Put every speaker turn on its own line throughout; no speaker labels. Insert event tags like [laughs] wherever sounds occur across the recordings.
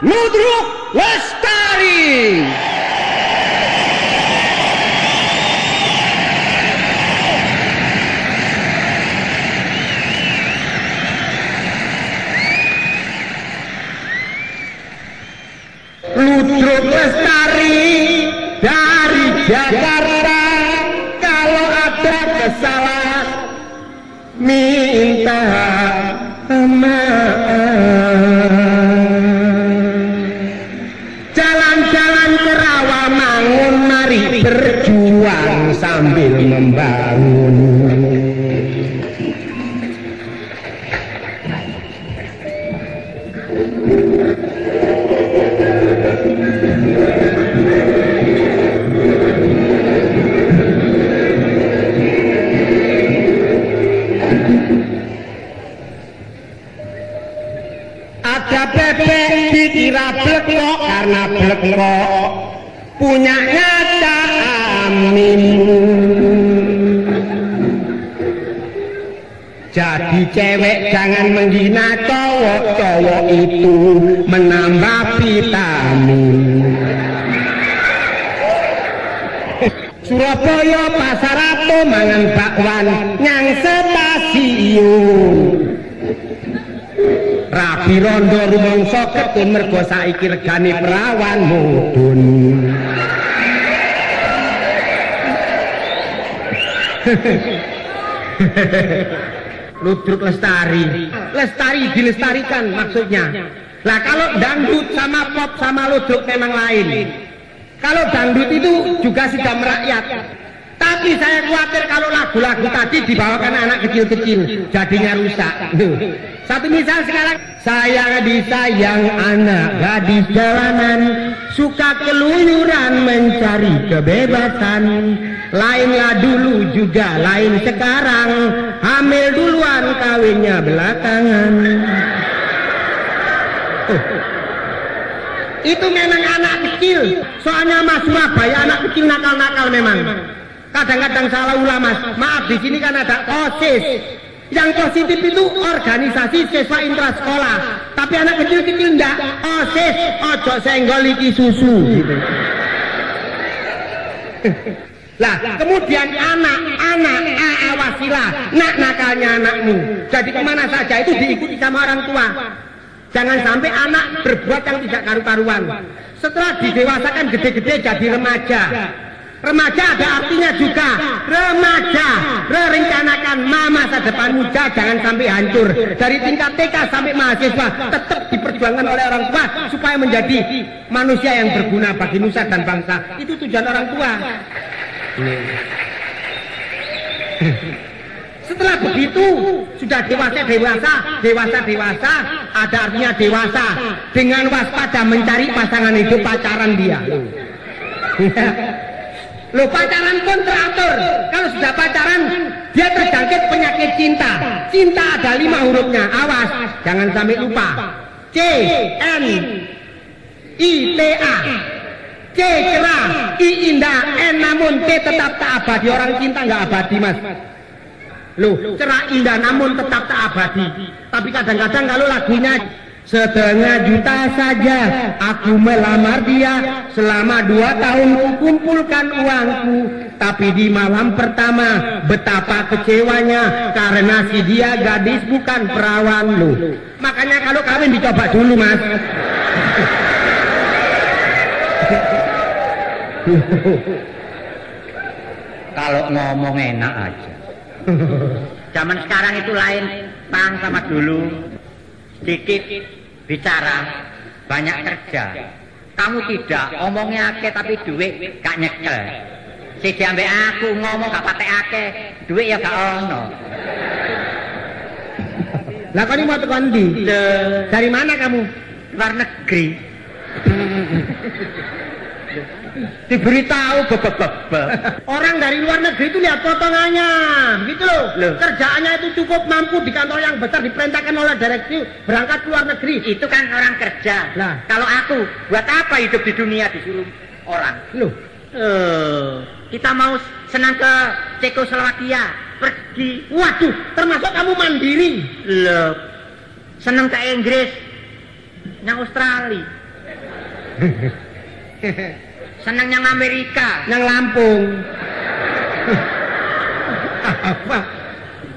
Ludruk Lestari. Ludruk Lestari dari Jakarta kalau ada kesalahan minta ada bebek dikira blekok karena blekok. Punyanya Cak Amin. Jadi cewek jangan menghina cowok cowok itu menambah vitamin Surabaya pasar ato mangan bakwan nyang stasiun Rabi rondo rumangsa ketun mergo saiki regane perawan mudun. Ludruk lestari. Lestari dilestarikan maksudnya. Lah kalau dangdut sama pop sama ludruk memang lain. Kalau dangdut itu juga sudah merakyat. Tapi saya khawatir kalau lagu-lagu tadi dibawakan anak kecil-kecil, jadinya rusak. Satu misal sekarang, saya disayang anak gadis jalanan, suka keluyuran mencari kebebasan. Lainlah dulu juga lain sekarang, hamil duluan kawinnya belakangan. Itu memang anak kecil, soalnya Mas Surabaya anak kecil nakal-nakal memang. Kadang-kadang salah ulama. Maaf di sini kan ada OSIS. Yang positif itu organisasi siswa intrasekolah. Tapi anak kecil-kecil enggak. OSIS, ojo senggol iki susu gitu. Lah, kemudian anak, anak, AA wasilah, nak nakalnya anakmu. Jadi ke mana saja itu diikuti sama orang tua. Jangan sampai anak berbuat yang tidak karu-karuan. Setelah didewasakan gede-gede jadi remaja. Remaja ada artinya juga. Remaja. Merencanakan masa depanmu jangan sampai hancur. Dari tingkat TK sampai mahasiswa tetap diperjuangkan oleh orang tua supaya menjadi manusia yang berguna bagi nusa dan bangsa. Itu tujuan orang tua. Setelah begitu sudah dewasa dewasa dewasa dewasa. Ada artinya dewasa. Dengan waspada mencari pasangan hidup pacaran dia [laughs] Lo pacaran pun teratur. Kalau sudah pacaran, dia terjangkit penyakit cinta. Cinta ada lima hurufnya. Awas, jangan sampai lupa. C N I T A. C cerah, I indah, N namun T tetap tak abadi. Orang cinta nggak abadi mas. Loh, cerah indah namun tetap tak abadi. Tapi kadang-kadang kalau lagunya Setengah juta saja aku melamar dia Selama dua tahun kumpulkan uangku Tapi di malam pertama betapa kecewanya Karena si dia gadis bukan perawan lu Makanya kalau kawin dicoba dulu mas
Kalau ngomong enak aja. [laughs] Zaman sekarang itu lain, pang sama dulu. Sedikit bicara, banyak kerja. Kamu tidak, omongnya ake tapi duit gak nyekel. Si diambil aku ngomong gak pakai ake, duit ya gak ono.
Lah kau ini mau tekan di? Dari mana kamu?
Luar negeri. [laughs] Diberitahu bebek
Orang dari luar negeri itu lihat potongannya, begitu loh.
Loh.
Kerjaannya itu cukup mampu di kantor yang besar diperintahkan oleh direksi berangkat ke luar negeri.
Itu kan orang kerja.
Lah.
Kalau aku, buat apa hidup di dunia disuruh orang?
Loh,
Eh, kita mau senang ke Cekoslowakia, pergi.
waduh, termasuk kamu mandiri.
Loh, senang ke Inggris, yang Australia. [laughs] senang yang Amerika.
Yang Lampung. apa?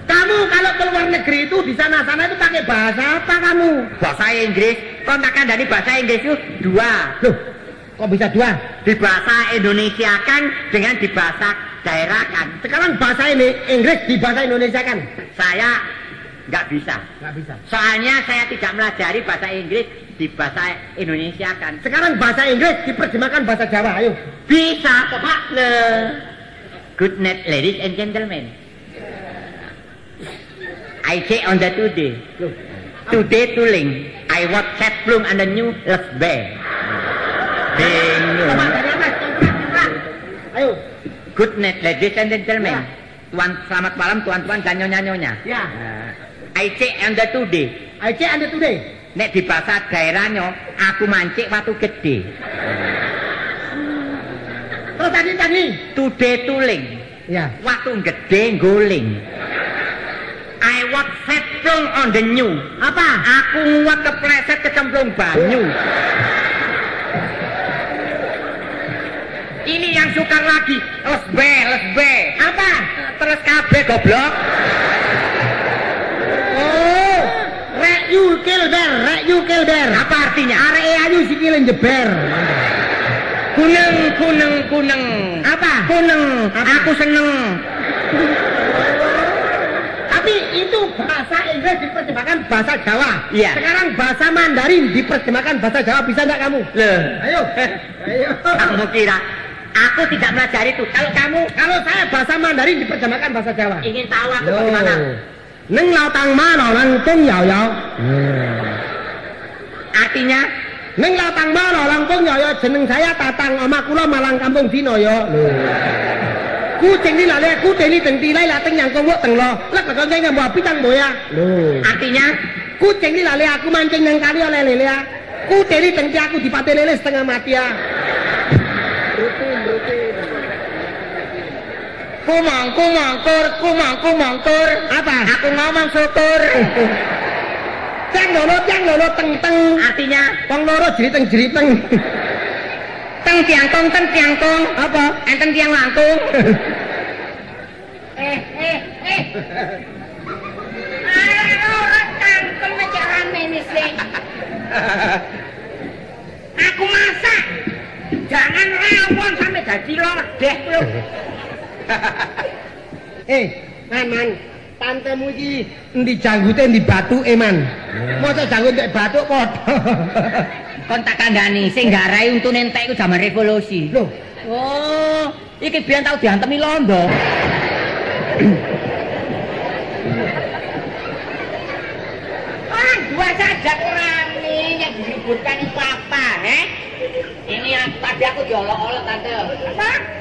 Kamu kalau ke luar negeri itu di sana-sana itu pakai bahasa apa kamu?
Bahasa Inggris, kontakan dari bahasa Inggris itu dua.
Loh, kok bisa dua?
Di bahasa Indonesia kan dengan di bahasa daerah kan.
Sekarang bahasa ini Inggris di bahasa Indonesia kan?
Saya nggak bisa.
Nggak bisa.
Soalnya saya tidak melajari bahasa Inggris di bahasa Indonesia kan.
Sekarang bahasa Inggris diterjemahkan bahasa Jawa, ayo.
Bisa Pak le. Good night ladies and gentlemen. I say on the today. Today tuling. I watch set bloom and the new lesbe.
coba
Bingung.
Ayo.
Good night ladies and gentlemen.
Ya.
Tuan selamat malam tuan-tuan dan nyonya-nyonya.
Ya.
I say on the today.
I say anda today.
Nek di bahasa daerahnya, aku mancik watu gede.
Terus tadi tadi.
Today tuling.
Ya.
Watu gede guling. I was settled on the new.
Apa?
Aku nguat kepleset kecemplung banyu. Ini yang sukar lagi. Lesbe, lesbe.
Apa?
Terus kabeh goblok.
Kill bear, rek you kill bear.
Apa artinya?
Arek ayu sikile jeber.
Kuneng, kuneng, kuneng.
Apa?
Kuneng.
Apa?
Aku seneng.
Tapi itu bahasa Inggris diterjemahkan bahasa Jawa.
Iya.
Sekarang bahasa Mandarin diterjemahkan bahasa Jawa bisa nggak kamu?
Loh.
Ayo. Ayo.
Kamu kira aku tidak melajari itu. Kalau kamu
Kalau saya bahasa Mandarin diterjemahkan bahasa Jawa.
ingin tahu aku bagaimana?
Neng lao tang ma lao lang tong yao yao.
Artinya
Neng lao tang ma lao lang tong yao yao. Jeneng saya Tatang, oma kula Malang Kampung Dino yo. Ku ceng ni lale, ku teni teng ti lai la teng yang kong wo teng lo. Lek kok ngai ngam api tang boya.
artinya
Ku ceng ni lale aku mancing nang kali oleh lele ya. Ku teni teng aku dipate lele setengah mati ya.
Kumang kumang kur kumang kumang kur.
Apa?
Aku ngomong syukur. [laughs]
Ceng lolo, ceng lolo, teng teng.
Artinya
Wong loro jeriteng jeriteng. [laughs]
teng tiangkong teng tiangkong.
Apa?
Enten tiang langkung. [laughs]
Eh, eh, eh. Alah, ora cangkem aja. Aku masak. Jangan rawon sampai jadi lodeh lu. [laughs]
Eh, man, man. Tantemu iki endi janggute endi batuke, man. Mosok janggut nek batuk padha. [laughs]
Kon tak kandhani sing garai untune entek iku zaman revolusi.
Loh,
Oh, iki biyen tau diantemi londo.
Orang [coughs] dua saja rame yang diributkan itu apa, eh?
Ini tadi aku diolok-olok tante.
Apa?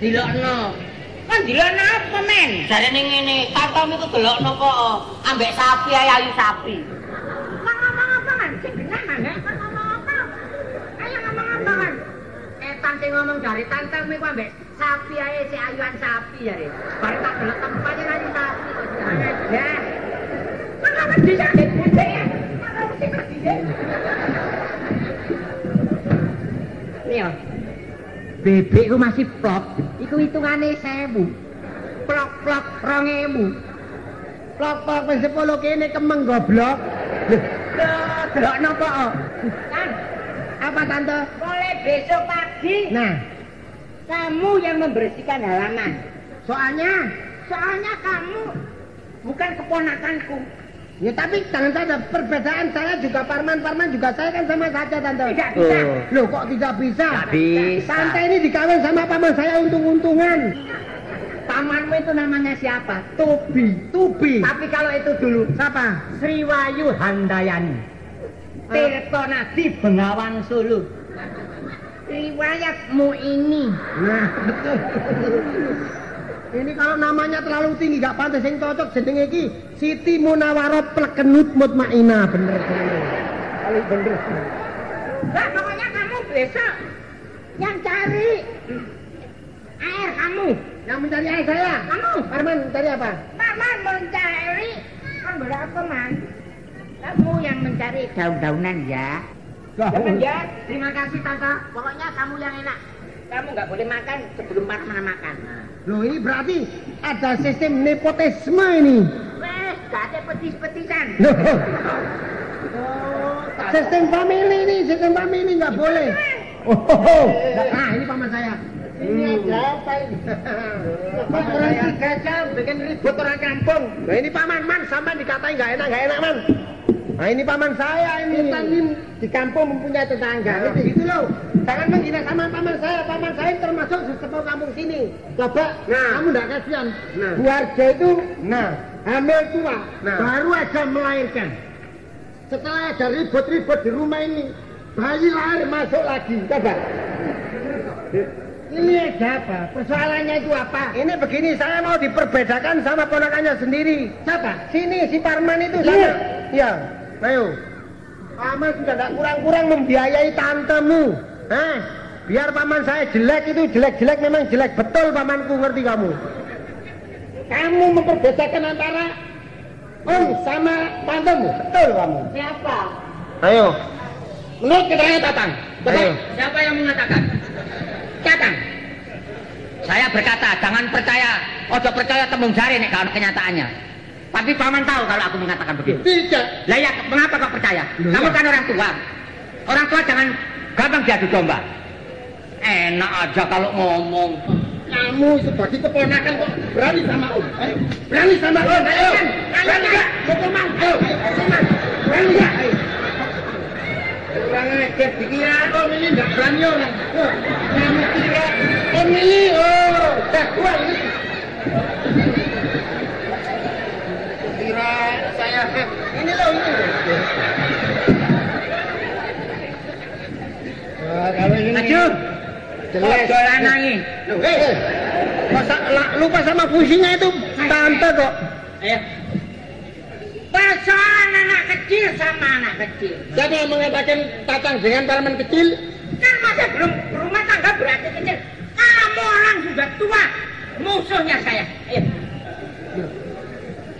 dilokno.
Kan dilokno apa men?
Jarene ngene, katamu iku dilokno kok ambek sapi ae ayu sapi.
ngomong-ngomongan sing bena ngomong-ngomong. Ayo ngomong-ngomongan.
Eh, cante ngomong dari tantam iku ambek sapi ae si ayuan sapi ya re. Bar tak delok tempatnya lagi sapi kok jane.
Ya. Kok mesti dicak dicak ya? Kok mesti dicak.
Nih. Bebek ku masih plok, iku hitungane sewu.
plok plok 2000. Plok plok wis 10 kene kemeng goblok. Loh, delokno kok.
Kan,
Apa tante?
mulai besok pagi
Nah,
kamu yang membersihkan halaman.
soalnya
Soalnya kamu bukan keponakanku.
Ya tapi jangan saja perbedaan saya juga Parman-Parman juga saya kan sama saja tante.
Tidak bisa.
Oh.
Loh kok tidak bisa?
Nggak bisa.
Tante ini dikawin sama paman saya untung-untungan.
Pamanmu itu namanya siapa?
Tubi, Tubi.
Tapi kalau itu dulu
Siapa?
Sriwayu Handayani. Tirto Nadi Bengawan Sulu. riwayatmu ini.
Nah, betul. Ini kalau namanya terlalu tinggi gak pantas yang cocok jenenge iki Siti Munawaro Plekenut Mutmainah bener bener. Kali bener.
Nah, pokoknya kamu besok yang cari air kamu.
Yang mencari air saya.
Kamu.
Arman mencari apa?
Paman mencari kan berapa man? Kamu yang mencari daun-daunan ya. Jangan ya. Terima kasih tante. Pokoknya kamu yang enak. Kamu nggak boleh makan sebelum Parman makan.
Loh ini berarti ada sistem nepotisme ini.
Wes, gak ada petis-petisan.
Loh. Sistem family ini, sistem family nggak boleh. Oh, oh, oh. Nah, ini paman saya.
Ini ada apa ini? Kok orang tiga jam bikin ribut orang kampung.
Nah, ini paman man, sampai dikatain nggak enak nggak enak man. Nah ini paman saya ini. Kita di kampung mempunyai tetangga. Nah, gitu loh. Jangan menghina sama paman saya. Paman saya termasuk sesepuh kampung sini. Coba, nah. kamu nggak kasihan. Nah. Keluarga itu nah. hamil tua, nah. baru aja melahirkan. Setelah ada ribut-ribut di rumah ini, bayi lahir masuk lagi. Coba. Ini ada apa? Persoalannya itu apa? Ini begini, saya mau diperbedakan sama ponakannya sendiri. Siapa? Sini, si Parman itu sama. Iya. Ayo. Paman sudah tidak kurang-kurang membiayai tantemu. Hah? Biar paman saya jelek itu jelek-jelek memang jelek betul pamanku ngerti kamu. Kamu memperbedakan antara om sama tantemu. Betul kamu.
Siapa?
Ayo. Menurut keterangan Tatang.
Ayo. Siapa yang mengatakan? Tatang. Saya berkata, jangan percaya, ojo percaya tembung jari nih kalau kenyataannya. Tapi paman tahu kalau aku mengatakan begitu.
Tidak.
Lah ya, mengapa kau percaya?
Loh,
Kamu
iya.
kan orang tua. Orang tua jangan gampang diadu domba. Enak aja kalau ngomong.
Kamu sebagai keponakan kok berani sama om? Ayo. Berani sama om? Ayo. Berani gak? Hukuman. Ayo. Hukuman. Berani gak? Kurang ajar dikira om ini gak berani orang. Kamu kira om ini oh jagoan ini. Kira saya ini loh ini.
Maju.
jelas.
Ojo lanangi.
Loh, eh, masa lupa sama fungsinya itu tante kok.
Ayo.
Persoalan anak kecil sama anak kecil.
Siapa yang mengatakan tatang dengan tanaman kecil?
Kan masa belum rumah tangga berarti kecil. Kamu orang sudah tua. Musuhnya saya. Ayo.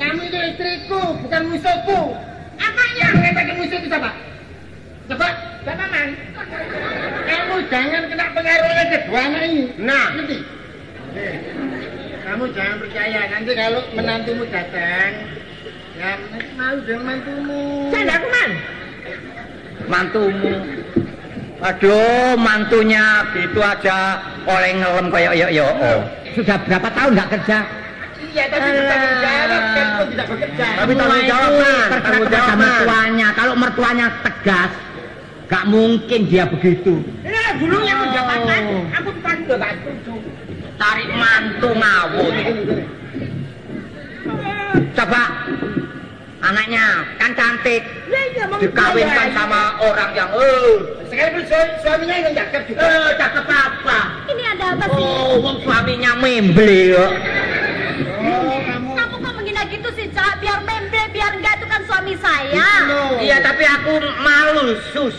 Kamu itu istriku, bukan musuhku.
Apanya?
Yang mengatakan musuh itu siapa? Coba,
Bapak Man.
kamu jangan kena pengaruh oleh kedua anak ini.
Nah.
Ngerti? Eh, kamu jangan percaya, nanti kalau menantumu datang, ya mau dengan mantumu.
Saya aku Man.
Mantumu. Aduh, mantunya gitu aja oleh ngelem kayak yo yo. Sudah berapa tahun nggak kerja?
Iya, tapi bertanggung jawab kan tidak bekerja. Tapi tanggung jawab,
terserah
Tanggung jawab, Man.
mertuanya. Kalau mertuanya tegas, gak mungkin dia begitu.
Nah, dulu yang
Oh.
menjawabkan, aku bukan udah gak setuju.
Tarik mantu ngawur. Coba anaknya kan cantik,
Ya, iya, mau
dikawinkan sama orang yang eh
Sekalipun su- suaminya yang cakep juga.
eh cakep apa?
Ini ada apa sih?
Oh, wong suaminya memble kok.
Oh, kamu.
Kamu kok menghina gitu sih, Cak? Biar memble, biar enggak itu kan suami saya.
Iya, tapi aku malu, sus.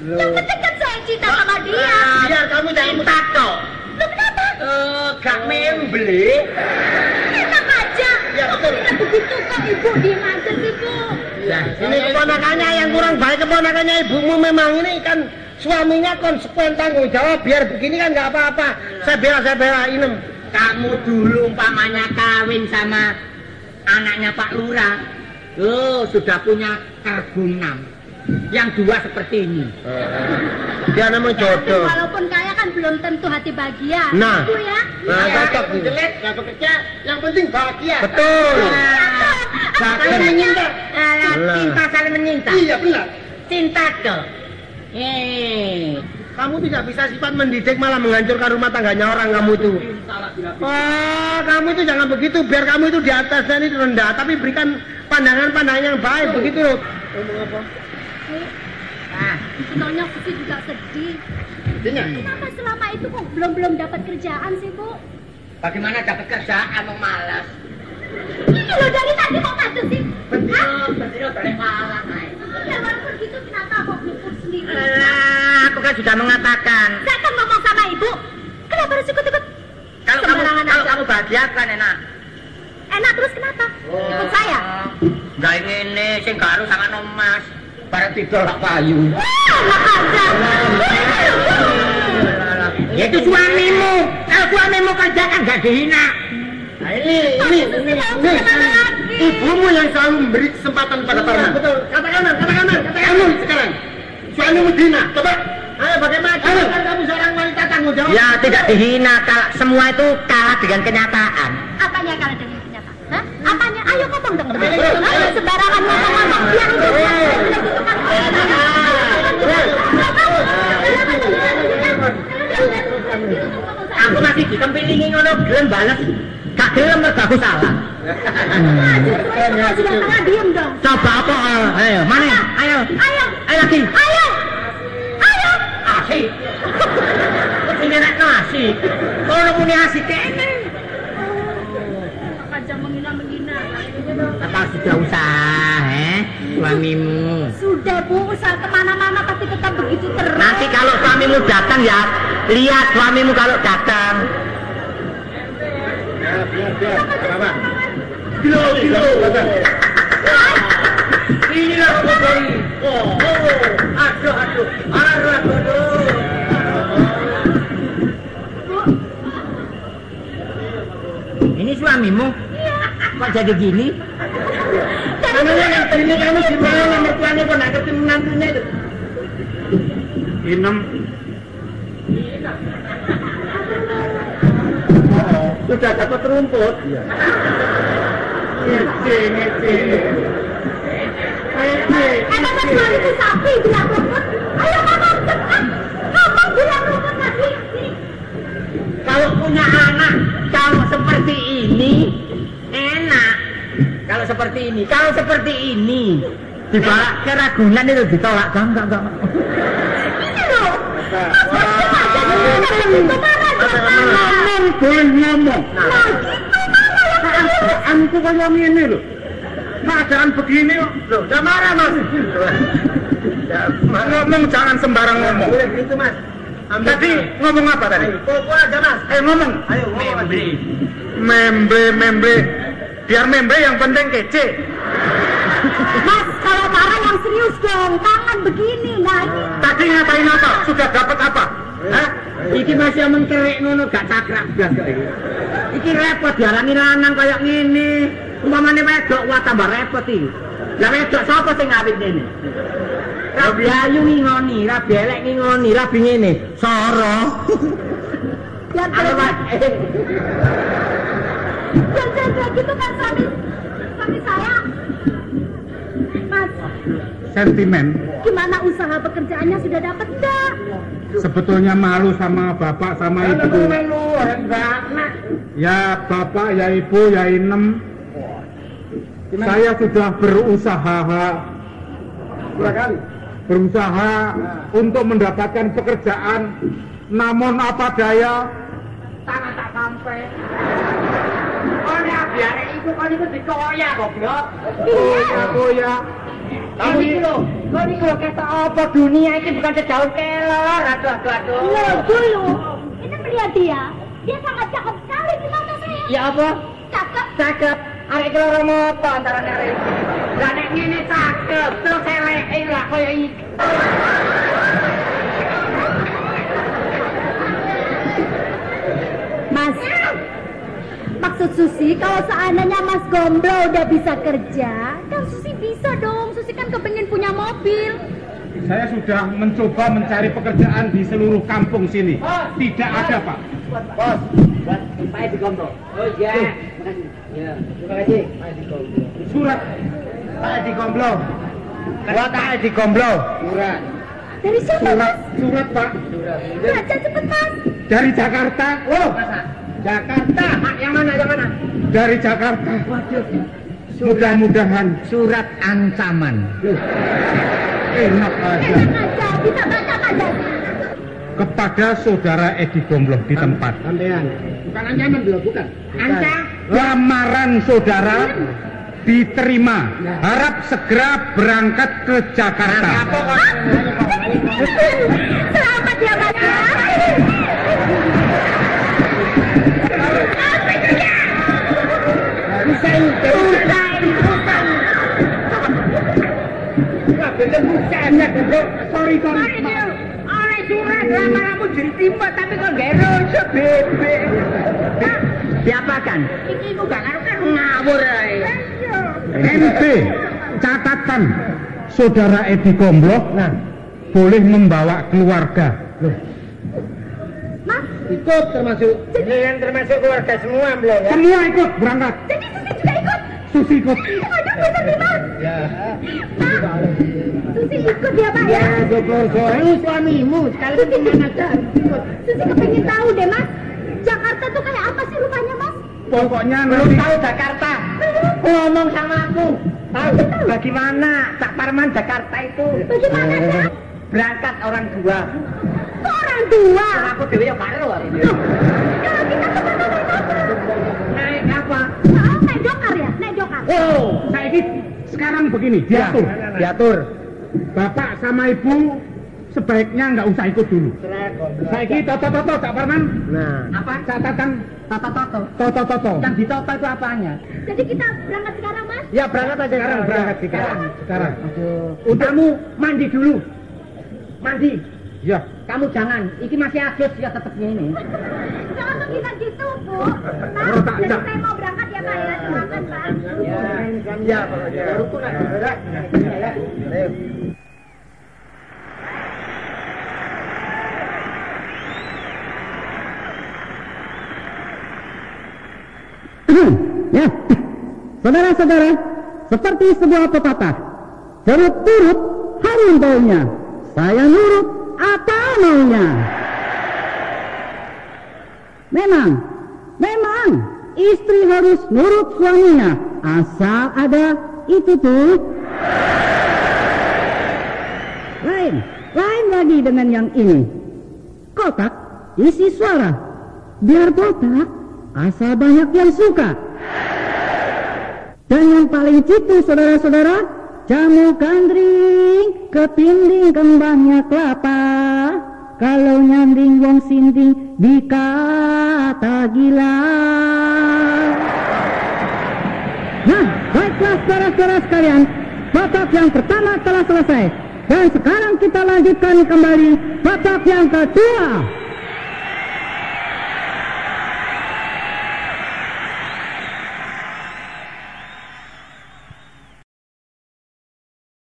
Yang penting kan saya cinta sama dia.
Biar kamu jangan
cinta toh.
Lu kenapa?
Eh, gak memble.
Enak aja.
Ya, betul.
Kok begitu kok ibu diem aja sih, Bu?
Ya,
Ini keponakannya yang kurang baik keponakannya ibumu memang ini kan suaminya konsekuen tanggung jawab biar begini kan nggak apa-apa. Saya bela saya bela ini.
kamu dulu umpamanya kawin sama anaknya Pak Lurah. Oh, sudah punya enam. Yang dua seperti ini.
Dia namanya jodoh.
Walaupun kaya kan belum tentu hati bahagia.
Nah.
Itu ya.
Nah,
Iya.
cocok nih. jelek nggak bekerja, yang penting bahagia. Betul.
Saling
menyinta. Lah.
cinta saling menyinta.
Iya benar.
Cinta toh. Eh,
Kamu tidak bisa sifat mendidik malah menghancurkan rumah tangganya orang kamu itu. Oh, kamu itu jangan begitu. Biar kamu itu di atas dan itu rendah. Tapi berikan pandangan-pandangan yang baik begitu loh. Ngomong apa?
Sebetulnya Susi juga sedih.
Ini.
Kenapa selama itu kok belum belum dapat kerjaan sih bu?
Bagaimana dapat kerjaan mau malas?
Ini loh dari tadi kok macet sih? Hah?
Betul, balik malam.
Ya walaupun gitu kenapa kok meliput sendiri?
Alah, aku kan sudah mengatakan.
Saya kan ngomong sama ibu. Kenapa harus ikut-ikut?
Kalau kamu, kalau kamu bahagia kan enak.
Enak terus kenapa? Ikut saya?
Enggak ini, sing garu sama nomas. Barang tidur lah payu.
Ya itu suamimu. Kalau suamimu kerja kan gak dihina. Nah ini, ini, ini, ini, ibumu yang selalu memberi kesempatan pada para Betul. Katakan, katakan, katakan sekarang. Suamimu dihina. Coba. Ayo bagaimana? Ayo. kamu seorang wanita tanggung jawab.
Ya tidak dihina, kalau semua itu kalah dengan kenyataan.
Apanya kalau dengan kenyataan? Hah? Apanya? Ayo ngomong dong. Ayo sembarangan ngomong-ngomong. Biar itu bilang gitu kan.
Ditempilingi ngono gelem balas. Gak gelem mergo aku salah.
Dong.
Coba apa? Ayo, mana? Ayo.
Ayo.
Ayo lagi.
Ayo. Ayo.
Asik. Ini nek nasi. Kalau punya asik kene.
Aja menghina-menghina.
Apa sudah usah, eh? Suamimu.
Sudah bu, usaha ke mana-mana tapi tetap begitu terus.
Nanti kalau suamimu datang ya, lihat suamimu kalau datang.
Kilo, kilo. Inilah Bogori. Oh, oh. Aduh, aduh. Aduh, aduh, aduh.
Ini suamimu? Kok jadi gini?
Namanya yang ini kamu gimana mertuanya kok nak ketemu nantinya itu? Inem. Sudah dapat rumput. Iya. Ngece, ngece. Ngece,
Emang mas itu sapi bilang rumput? Ayo ngomong cepat. Ngomong bilang rumput lagi.
Kalau punya anak, kalau seperti ini, enak. Kalau seperti ini, kalau seperti ini, dibawa ke Ragunan itu ditolak. Enggak, enggak, enggak.
Ini loh. Mas jangan.
Ngomong boleh ngomong.
Nah gitu mana yang
Keadaan itu kayak ini loh. Keadaan begini loh. Jangan marah mas. Ngomong jangan sembarang ngomong. Boleh gitu mas. Tadi ngomong apa tadi? Pokok aja mas. Ayo ngomong. Ayo ngomong. Membre. Membre, membre. Biar membre yang penting kece.
Mas, kalau marah yang serius dong, tangan begini, nah.
Tadi ngatain apa? Sudah dapat apa? Hah?
Iki masih mengkerik ngono gak cakrak blas kok iki. Iki repot diarani lanang kaya ngene. Umpamane wedok wah tambah repot iki. Lah wedok sapa sing awit ngene? Rabi ayu ngingoni, rabi elek ngingoni, rabi ngene. Soro. Pak?
biar jangan kayak gitu kan suami, suami saya. Mas,
Sentimen.
gimana usaha pekerjaannya sudah dapat enggak?
Sebetulnya malu sama bapak sama ibu. Ya bapak, ya ibu, ya inem. Saya sudah berusaha berusaha untuk mendapatkan pekerjaan. Namun apa daya,
Tangan tak sampai. Oh, nek biar iku kon iku dikoyak goblok.
koya koya.
Iki lho, kok iki lho ketok apa dunia iki bukan sedaun kelor. Aduh, aduh, aduh.
Loh, dulu. Ini melihat dia. Dia sangat cakep sekali di mata saya.
Ya apa?
Cakep.
Cakep. Arek iki loro mopo antara arek. Lah nek ngene cakep, terus eleke lah koyo iki.
Mas, maksud Susi kalau seandainya Mas Gomblo udah bisa kerja, bisa dong. Susi kan kepengen punya mobil.
Saya sudah mencoba mencari pekerjaan di seluruh kampung sini. Tidak ada pak.
Bos, buat Pak Edi Gombro. Oh iya. Ya, terima kasih. Pak Edi Gombro.
Surat Pak Edi Gomblo.
Buat Pak Edi Gomblo.
Surat.
Dari siapa
Surat,
Mas?
surat pak.
Baca cepet Mas.
Dari Jakarta. Oh,
Jakarta. Mak, yang mana? Yang mana?
dari Jakarta. Mudah-mudahan
Surat ancaman.
enak aja.
Enak aja bisa baca Pancasila?
Kepada saudara Edi Gombloh di tempat.
Sampean. Bukan ancaman dulu, bukan.
Anta,
Lamaran saudara diterima. Harap segera berangkat ke Jakarta.
Selamat ya Mas
Sorry, sorry.
Mari dia, oleh surat lamaranmu jadi timba tapi kok gak rasa bebe. Diapakan? Iki ku gak karu-karu ngawur ae.
MB, catatan saudara Edi Gombloh nah, boleh membawa keluarga.
Mas,
Ikut termasuk.
Kalian termasuk keluarga semua belum ya?
Semua ikut berangkat.
jadi Susi juga ikut.
Susi ikut.
Aduh, bisa nih Mas.
Ya.
Pak, Susi ikut ya Pak ya.
keluarga.
Ini suamimu sekali ke mana aja.
Susi kepengen tahu deh Mas. Jakarta tuh kayak apa sih rupanya Mas?
Pokoknya
Belum
nanti
tahu Jakarta. Ngomong sama aku. Tahu bagaimana Cak Parman Jakarta itu?
Bagaimana sih?
Berangkat orang dua.
Kok orang tua?
Aku dewe ya karo.
Kalau kita ke sana naik apa?
Naik apa?
Oh, naik dokar ya? Naik dokar.
Oh, saya ini sekarang begini, diatur.
Diatur.
Bapak sama ibu sebaiknya nggak usah ikut dulu. Saya ini toto toto Cak Parman.
Nah.
Apa?
Catatan
Toto toto.
toto toto.
Yang ditoto itu apanya?
Jadi kita berangkat sekarang Mas?
Ya berangkat aja
Sekarang berangkat sekarang. Sekarang.
Kamu mandi dulu. Mandi.
Ya.
Kamu jangan. Iki masih agus ya tetepnya ini. [laughs]
Menghina gitu, Bu.
Oh,
Nah,
tak,
jadi
tak.
saya mau berangkat ya, Pak ya. Silakan, Pak.
Ya, baru tuh nak gerak. Ayo.
ya, saudara-saudara, seperti sebuah pepatah, turut-turut harum baunya, saya nurut apa maunya. Memang, memang, istri harus nurut suaminya, asal ada itu tuh. Lain, lain lagi dengan yang ini. Kotak isi suara, biar botak, asal banyak yang suka. Dan yang paling cipu saudara-saudara, jamu gandring, kepinding kembangnya kelapa. Kalau nyanding wong sinting dikata gila. Nah, baiklah saudara-saudara sekalian, babak yang pertama telah selesai. Dan sekarang kita lanjutkan kembali babak yang kedua.